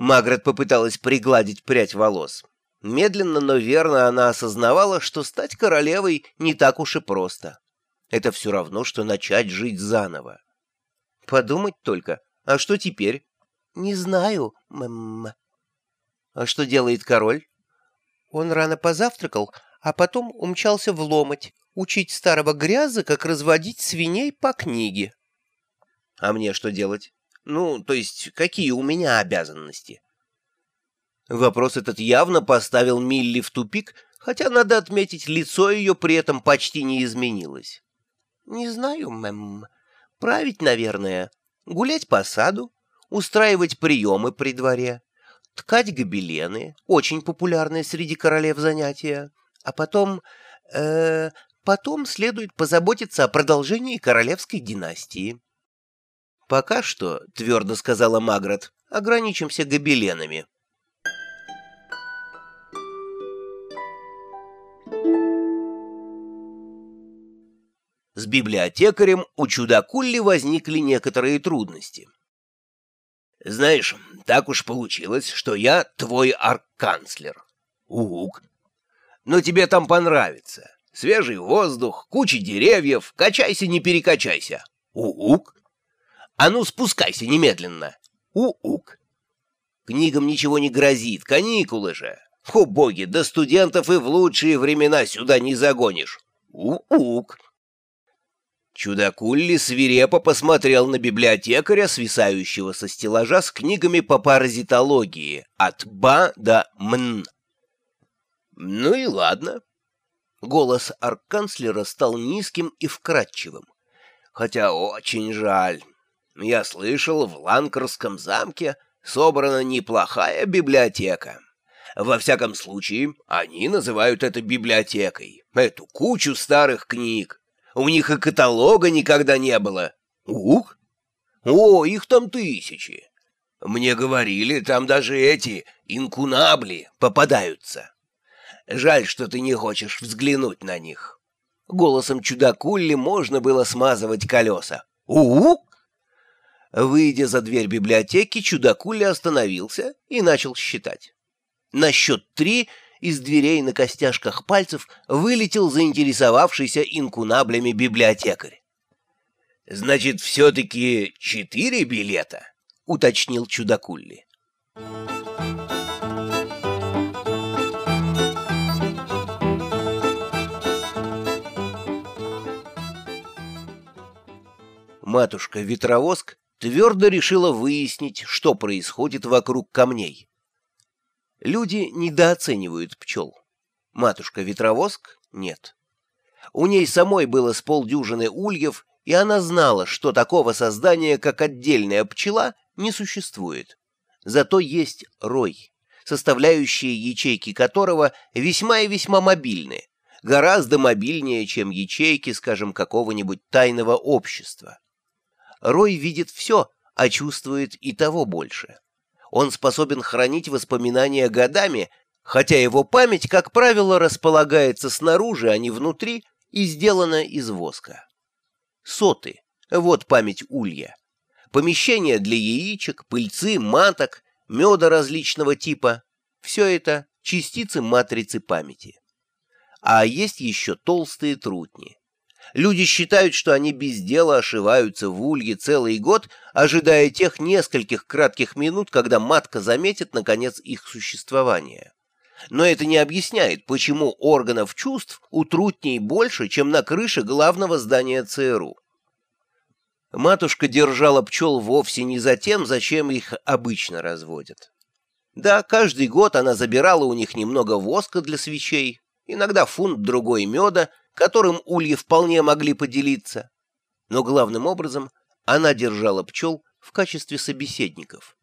Магрет попыталась пригладить прядь волос. Медленно, но верно она осознавала, что стать королевой не так уж и просто. Это все равно, что начать жить заново. Подумать только, а что теперь? Не знаю, мэм. А что делает король? Он рано позавтракал, а потом умчался в ломоть, учить старого гряза, как разводить свиней по книге. А мне что делать? Ну, то есть, какие у меня обязанности? Вопрос этот явно поставил Милли в тупик, хотя, надо отметить, лицо ее при этом почти не изменилось. «Не знаю, мэм. Править, наверное. Гулять по саду, устраивать приемы при дворе, ткать гобелены, очень популярные среди королев занятия, а потом... Э, потом следует позаботиться о продолжении королевской династии». «Пока что, — твердо сказала Магрот, — ограничимся гобеленами». С библиотекарем у чудакулли возникли некоторые трудности. «Знаешь, так уж получилось, что я твой арканцлер. Угук. Но тебе там понравится. Свежий воздух, куча деревьев, качайся, не перекачайся. Угук. А ну, спускайся немедленно. У-ук. Книгам ничего не грозит, каникулы же. О, боги, до студентов и в лучшие времена сюда не загонишь. У-ук. Чудакулли свирепо посмотрел на библиотекаря, свисающего со стеллажа с книгами по паразитологии от Ба до Мн. Ну и ладно. Голос арканцлера стал низким и вкрадчивым. Хотя очень жаль. Я слышал, в Ланкарском замке собрана неплохая библиотека. Во всяком случае, они называют это библиотекой. Эту кучу старых книг. У них и каталога никогда не было. Ух! О, их там тысячи. Мне говорили, там даже эти инкунабли попадаются. Жаль, что ты не хочешь взглянуть на них. Голосом чудакулли можно было смазывать колеса. Ух! Выйдя за дверь библиотеки, чудакуля остановился и начал считать. На счет три из дверей на костяшках пальцев вылетел заинтересовавшийся инкунаблями библиотекарь. «Значит, все-таки четыре билета?» — уточнил чудакулли. Матушка-ветровоск твердо решила выяснить, что происходит вокруг камней. Люди недооценивают пчел. Матушка-ветровоск — нет. У ней самой было с полдюжины ульев, и она знала, что такого создания, как отдельная пчела, не существует. Зато есть рой, составляющие ячейки которого весьма и весьма мобильны, гораздо мобильнее, чем ячейки, скажем, какого-нибудь тайного общества. Рой видит все, а чувствует и того больше. Он способен хранить воспоминания годами, хотя его память, как правило, располагается снаружи, а не внутри, и сделана из воска. Соты — вот память улья. Помещения для яичек, пыльцы, маток, меда различного типа — все это частицы матрицы памяти. А есть еще толстые трутни. Люди считают, что они без дела ошиваются в улье целый год, ожидая тех нескольких кратких минут, когда матка заметит, наконец, их существование. Но это не объясняет, почему органов чувств у трутней больше, чем на крыше главного здания ЦРУ. Матушка держала пчел вовсе не за тем, зачем их обычно разводят. Да, каждый год она забирала у них немного воска для свечей, иногда фунт-другой меда, которым ульи вполне могли поделиться. Но главным образом она держала пчел в качестве собеседников.